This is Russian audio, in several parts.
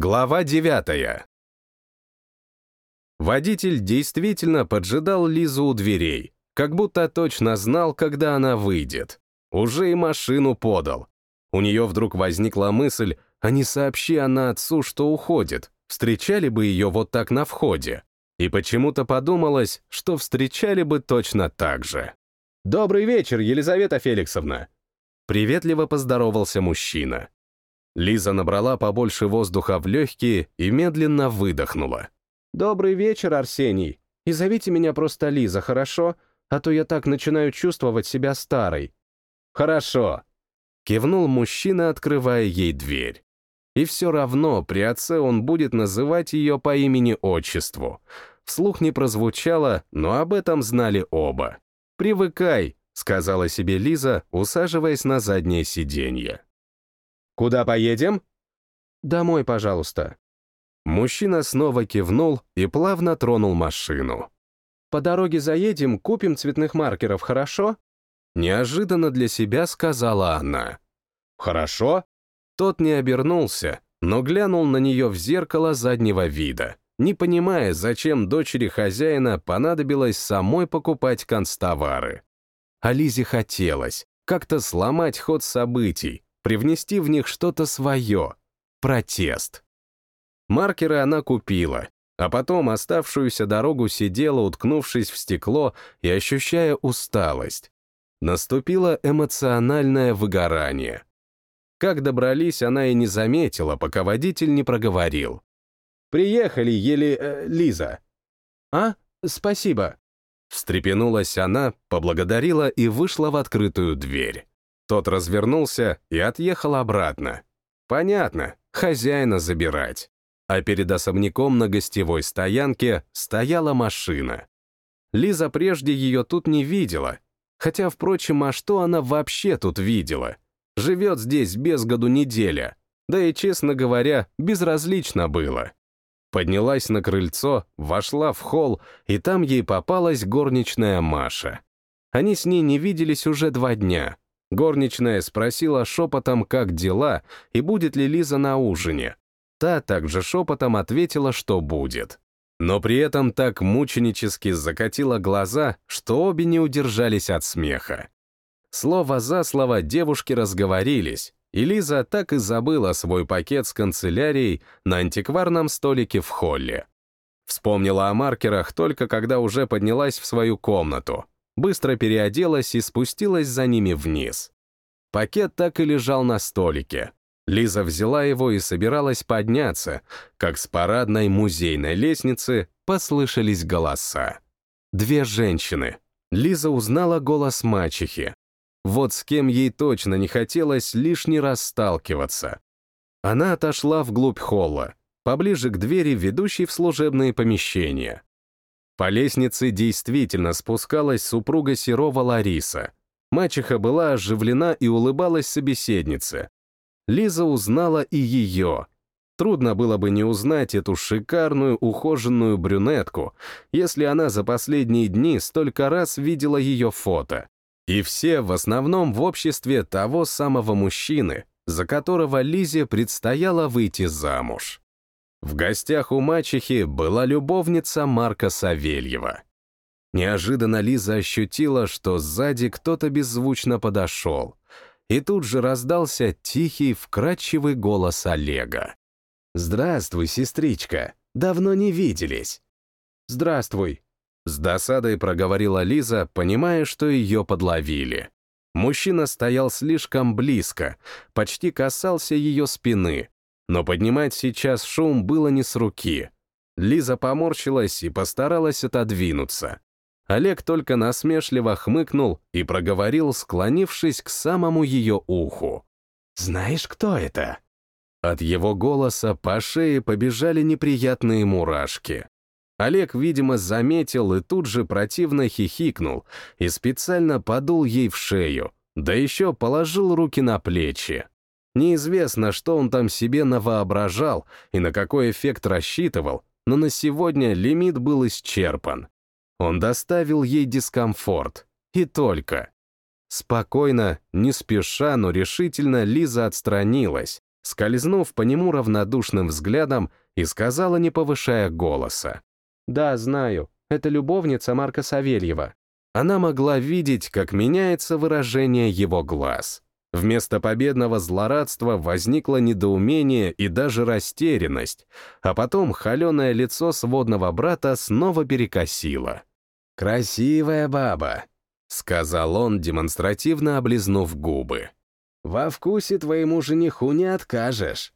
Глава девятая. Водитель действительно поджидал Лизу у дверей, как будто точно знал, когда она выйдет. Уже и машину подал. У нее вдруг возникла мысль, а не сообщи она отцу, что уходит, встречали бы ее вот так на входе. И почему-то подумалось, что встречали бы точно так же. «Добрый вечер, Елизавета Феликсовна!» Приветливо поздоровался мужчина. Лиза набрала побольше воздуха в легкие и медленно выдохнула. «Добрый вечер, Арсений. И зовите меня просто Лиза, хорошо? А то я так начинаю чувствовать себя старой». «Хорошо», — кивнул мужчина, открывая ей дверь. И все равно при отце он будет называть ее по имени-отчеству. Вслух не прозвучало, но об этом знали оба. «Привыкай», — сказала себе Лиза, усаживаясь на заднее сиденье. «Куда поедем?» «Домой, пожалуйста». Мужчина снова кивнул и плавно тронул машину. «По дороге заедем, купим цветных маркеров, хорошо?» Неожиданно для себя сказала она. «Хорошо?» Тот не обернулся, но глянул на нее в зеркало заднего вида, не понимая, зачем дочери хозяина понадобилось самой покупать констовары. А Лизе хотелось как-то сломать ход событий, привнести в них что-то свое, протест. Маркеры она купила, а потом оставшуюся дорогу сидела, уткнувшись в стекло и ощущая усталость. Наступило эмоциональное выгорание. Как добрались, она и не заметила, пока водитель не проговорил. «Приехали, еле... Э, Лиза». «А? Спасибо». Встрепенулась она, поблагодарила и вышла в открытую дверь. Тот развернулся и отъехал обратно. Понятно, хозяина забирать. А перед особняком на гостевой стоянке стояла машина. Лиза прежде ее тут не видела. Хотя, впрочем, а что она вообще тут видела? Живет здесь без году неделя. Да и, честно говоря, безразлично было. Поднялась на крыльцо, вошла в холл, и там ей попалась горничная Маша. Они с ней не виделись уже два дня. Горничная спросила шепотом, как дела, и будет ли Лиза на ужине. Та также шепотом ответила, что будет. Но при этом так мученически закатила глаза, что обе не удержались от смеха. Слово за слово девушки разговорились, и Лиза так и забыла свой пакет с канцелярией на антикварном столике в холле. Вспомнила о маркерах только когда уже поднялась в свою комнату, быстро переоделась и спустилась за ними вниз. Пакет так и лежал на столике. Лиза взяла его и собиралась подняться, как с парадной музейной лестницы послышались голоса. Две женщины. Лиза узнала голос мачехи. Вот с кем ей точно не хотелось лишний раз сталкиваться. Она отошла вглубь холла, поближе к двери, ведущей в служебные помещения. По лестнице действительно спускалась супруга Серова Лариса. Мачеха была оживлена и улыбалась собеседнице. Лиза узнала и ее. Трудно было бы не узнать эту шикарную, ухоженную брюнетку, если она за последние дни столько раз видела ее фото. И все в основном в обществе того самого мужчины, за которого Лизе предстояло выйти замуж. В гостях у мачехи была любовница Марка Савельева. Неожиданно Лиза ощутила, что сзади кто-то беззвучно подошел, и тут же раздался тихий, вкрадчивый голос Олега. «Здравствуй, сестричка, давно не виделись». «Здравствуй», — с досадой проговорила Лиза, понимая, что ее подловили. Мужчина стоял слишком близко, почти касался ее спины, но поднимать сейчас шум было не с руки. Лиза поморщилась и постаралась отодвинуться. Олег только насмешливо хмыкнул и проговорил, склонившись к самому ее уху. «Знаешь, кто это?» От его голоса по шее побежали неприятные мурашки. Олег, видимо, заметил и тут же противно хихикнул и специально подул ей в шею, да еще положил руки на плечи. Неизвестно, что он там себе навоображал и на какой эффект рассчитывал, но на сегодня лимит был исчерпан. Он доставил ей дискомфорт. И только. Спокойно, не спеша, но решительно Лиза отстранилась, скользнув по нему равнодушным взглядом и сказала, не повышая голоса. «Да, знаю, это любовница Марка Савельева». Она могла видеть, как меняется выражение его глаз. Вместо победного злорадства возникло недоумение и даже растерянность, а потом холеное лицо сводного брата снова перекосило. «Красивая баба», — сказал он, демонстративно облизнув губы. «Во вкусе твоему жениху не откажешь».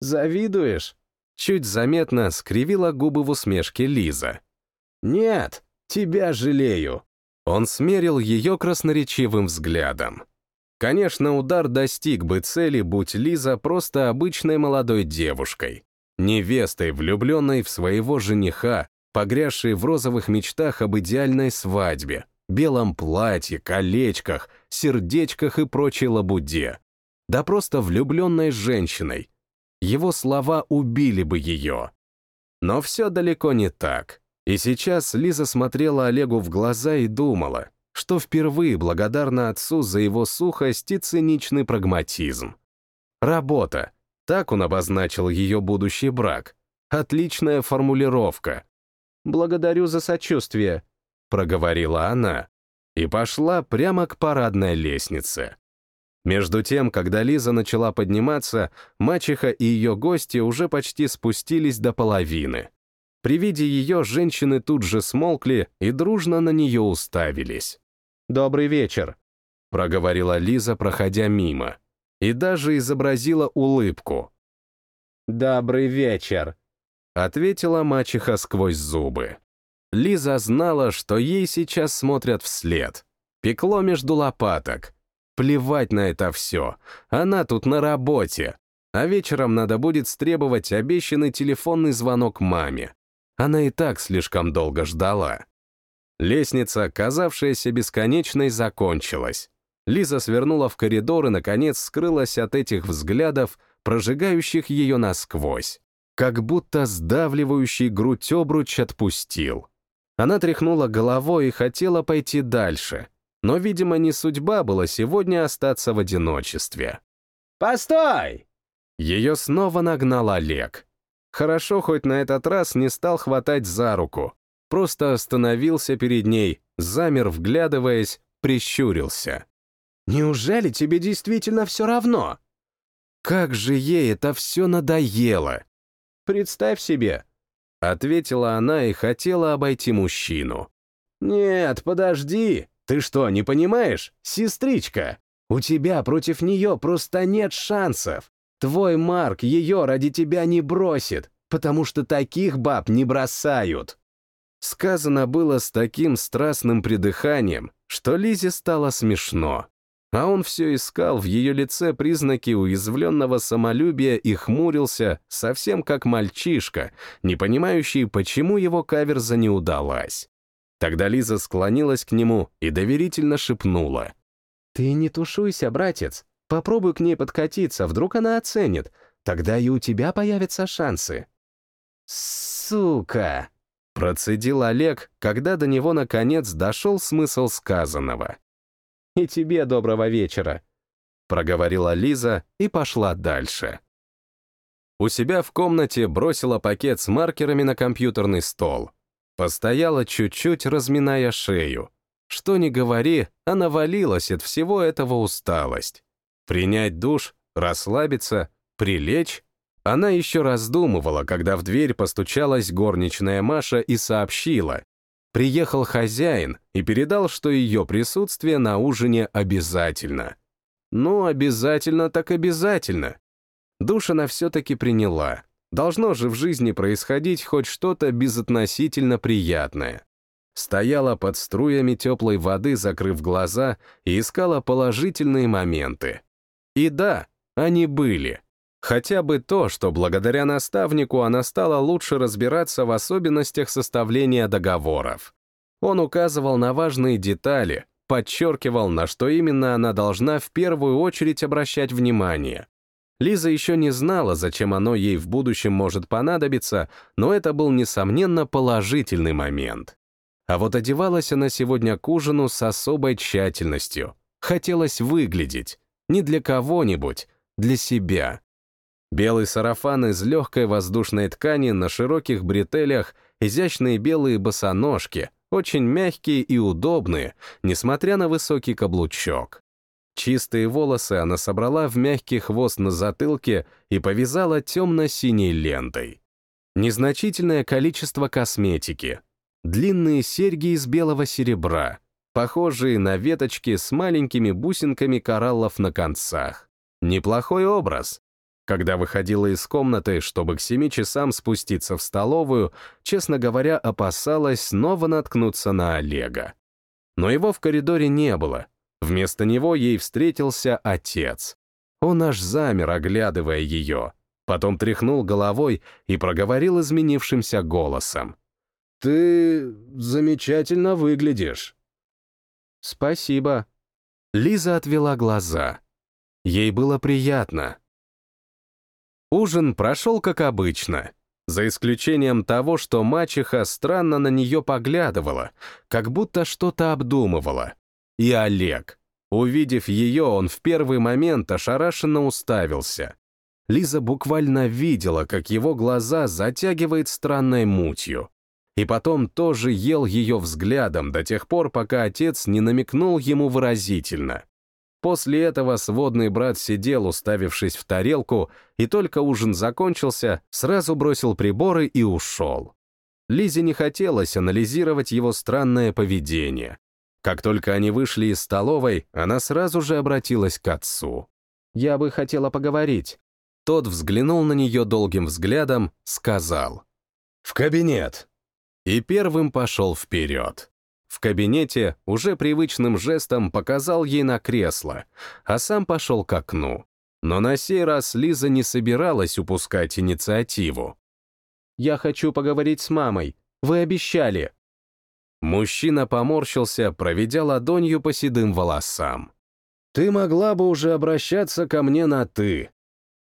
«Завидуешь?» Чуть заметно скривила губы в усмешке Лиза. «Нет, тебя жалею». Он смерил ее красноречивым взглядом. Конечно, удар достиг бы цели, будь Лиза просто обычной молодой девушкой, невестой, влюбленной в своего жениха, погрязшей в розовых мечтах об идеальной свадьбе, белом платье, колечках, сердечках и прочей лабуде. Да просто влюбленной женщиной. Его слова убили бы ее. Но все далеко не так. И сейчас Лиза смотрела Олегу в глаза и думала, что впервые благодарна отцу за его сухость и циничный прагматизм. Работа. Так он обозначил ее будущий брак. Отличная формулировка. «Благодарю за сочувствие», — проговорила она и пошла прямо к парадной лестнице. Между тем, когда Лиза начала подниматься, мачеха и ее гости уже почти спустились до половины. При виде ее женщины тут же смолкли и дружно на нее уставились. «Добрый вечер», — проговорила Лиза, проходя мимо, и даже изобразила улыбку. «Добрый вечер», — ответила мачеха сквозь зубы. Лиза знала, что ей сейчас смотрят вслед. Пекло между лопаток. Плевать на это все. Она тут на работе. А вечером надо будет стребовать обещанный телефонный звонок маме. Она и так слишком долго ждала. Лестница, казавшаяся бесконечной, закончилась. Лиза свернула в коридор и, наконец, скрылась от этих взглядов, прожигающих ее насквозь. Как будто сдавливающий грудь обруч отпустил. Она тряхнула головой и хотела пойти дальше, но, видимо, не судьба была сегодня остаться в одиночестве. «Постой!» Ее снова нагнал Олег. Хорошо, хоть на этот раз не стал хватать за руку, просто остановился перед ней, замер, вглядываясь, прищурился. «Неужели тебе действительно все равно?» «Как же ей это все надоело!» «Представь себе!» — ответила она и хотела обойти мужчину. «Нет, подожди! Ты что, не понимаешь? Сестричка! У тебя против нее просто нет шансов! Твой Марк ее ради тебя не бросит, потому что таких баб не бросают!» Сказано было с таким страстным придыханием, что Лизе стало смешно. А он все искал в ее лице признаки уязвленного самолюбия и хмурился, совсем как мальчишка, не понимающий, почему его каверза не удалась. Тогда Лиза склонилась к нему и доверительно шепнула. «Ты не тушуйся, братец. Попробуй к ней подкатиться, вдруг она оценит. Тогда и у тебя появятся шансы». «Сука!» Процедил Олег, когда до него наконец дошел смысл сказанного. «И тебе доброго вечера», — проговорила Лиза и пошла дальше. У себя в комнате бросила пакет с маркерами на компьютерный стол. Постояла чуть-чуть, разминая шею. Что ни говори, а навалилась от всего этого усталость. Принять душ, расслабиться, прилечь она еще раздумывала, когда в дверь постучалась горничная Маша и сообщила. Приехал хозяин и передал, что ее присутствие на ужине обязательно. Ну, обязательно так обязательно. Душ она все-таки приняла. Должно же в жизни происходить хоть что-то безотносительно приятное. Стояла под струями теплой воды, закрыв глаза, и искала положительные моменты. И да, они были. Хотя бы то, что благодаря наставнику она стала лучше разбираться в особенностях составления договоров. Он указывал на важные детали, подчеркивал, на что именно она должна в первую очередь обращать внимание. Лиза еще не знала, зачем оно ей в будущем может понадобиться, но это был, несомненно, положительный момент. А вот одевалась она сегодня к ужину с особой тщательностью. Хотелось выглядеть. Не для кого-нибудь, для себя. Белый сарафан из легкой воздушной ткани на широких бретелях, изящные белые босоножки, очень мягкие и удобные, несмотря на высокий каблучок. Чистые волосы она собрала в мягкий хвост на затылке и повязала темно-синей лентой. Незначительное количество косметики. Длинные серьги из белого серебра, похожие на веточки с маленькими бусинками кораллов на концах. Неплохой образ, когда выходила из комнаты, чтобы к семи часам спуститься в столовую, честно говоря, опасалась снова наткнуться на Олега. Но его в коридоре не было. Вместо него ей встретился отец. Он аж замер, оглядывая ее. Потом тряхнул головой и проговорил изменившимся голосом. «Ты замечательно выглядишь». «Спасибо». Лиза отвела глаза. Ей было приятно. Ужин прошел как обычно, за исключением того, что мачеха странно на нее поглядывала, как будто что-то обдумывала. И Олег. Увидев ее, он в первый момент ошарашенно уставился. Лиза буквально видела, как его глаза затягивает странной мутью. И потом тоже ел ее взглядом до тех пор, пока отец не намекнул ему выразительно. После этого сводный брат сидел, уставившись в тарелку, и только ужин закончился, сразу бросил приборы и ушел. Лизе не хотелось анализировать его странное поведение. Как только они вышли из столовой, она сразу же обратилась к отцу. «Я бы хотела поговорить». Тот взглянул на нее долгим взглядом, сказал. «В кабинет». И первым пошел вперед. В кабинете уже привычным жестом показал ей на кресло, а сам пошел к окну. Но на сей раз Лиза не собиралась упускать инициативу. «Я хочу поговорить с мамой. Вы обещали». Мужчина поморщился, проведя ладонью по седым волосам. «Ты могла бы уже обращаться ко мне на «ты».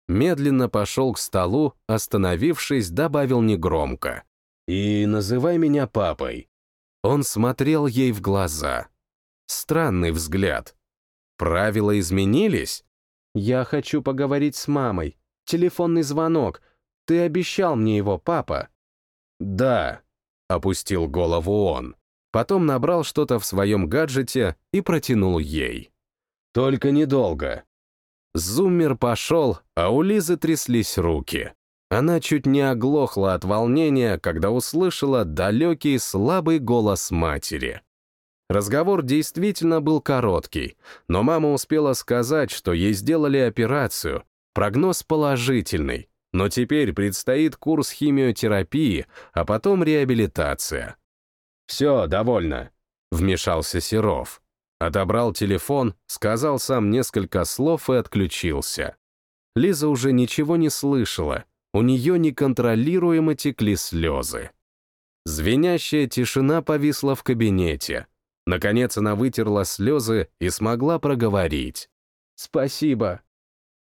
Медленно пошел к столу, остановившись, добавил негромко. «И называй меня папой. Он смотрел ей в глаза. Странный взгляд. Правила изменились? «Я хочу поговорить с мамой. Телефонный звонок. Ты обещал мне его, папа». «Да», — опустил голову он. Потом набрал что-то в своем гаджете и протянул ей. «Только недолго». Зуммер пошел, а у Лизы тряслись руки. Она чуть не оглохла от волнения, когда услышала далекий слабый голос матери. Разговор действительно был короткий, но мама успела сказать, что ей сделали операцию, прогноз положительный, но теперь предстоит курс химиотерапии, а потом реабилитация. «Все, довольно», — вмешался Серов. Отобрал телефон, сказал сам несколько слов и отключился. Лиза уже ничего не слышала, у нее неконтролируемо текли слезы. Звенящая тишина повисла в кабинете. Наконец она вытерла слезы и смогла проговорить. «Спасибо».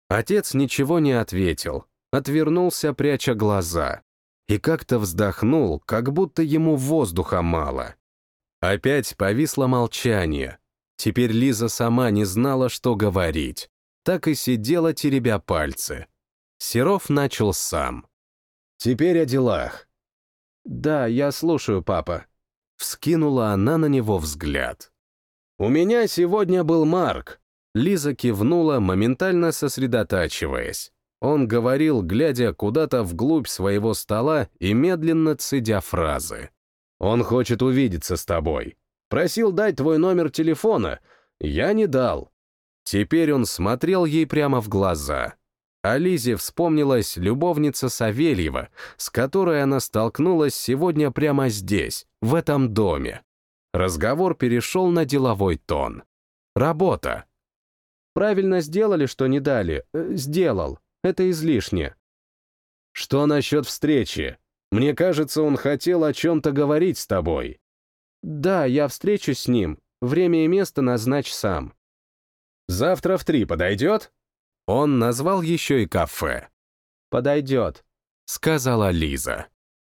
Отец ничего не ответил, отвернулся, пряча глаза. И как-то вздохнул, как будто ему воздуха мало. Опять повисло молчание. Теперь Лиза сама не знала, что говорить. Так и сидела, теребя пальцы. Серов начал сам. «Теперь о делах». «Да, я слушаю, папа». Вскинула она на него взгляд. «У меня сегодня был Марк». Лиза кивнула, моментально сосредотачиваясь. Он говорил, глядя куда-то вглубь своего стола и медленно цедя фразы. «Он хочет увидеться с тобой. Просил дать твой номер телефона. Я не дал». Теперь он смотрел ей прямо в глаза. А Лизе вспомнилась любовница Савельева, с которой она столкнулась сегодня прямо здесь, в этом доме. Разговор перешел на деловой тон. Работа. Правильно сделали, что не дали. Э, сделал. Это излишне. Что насчет встречи? Мне кажется, он хотел о чем-то говорить с тобой. Да, я встречусь с ним. Время и место назначь сам. Завтра в три подойдет? Он назвал еще и кафе. «Подойдет», — сказала Лиза.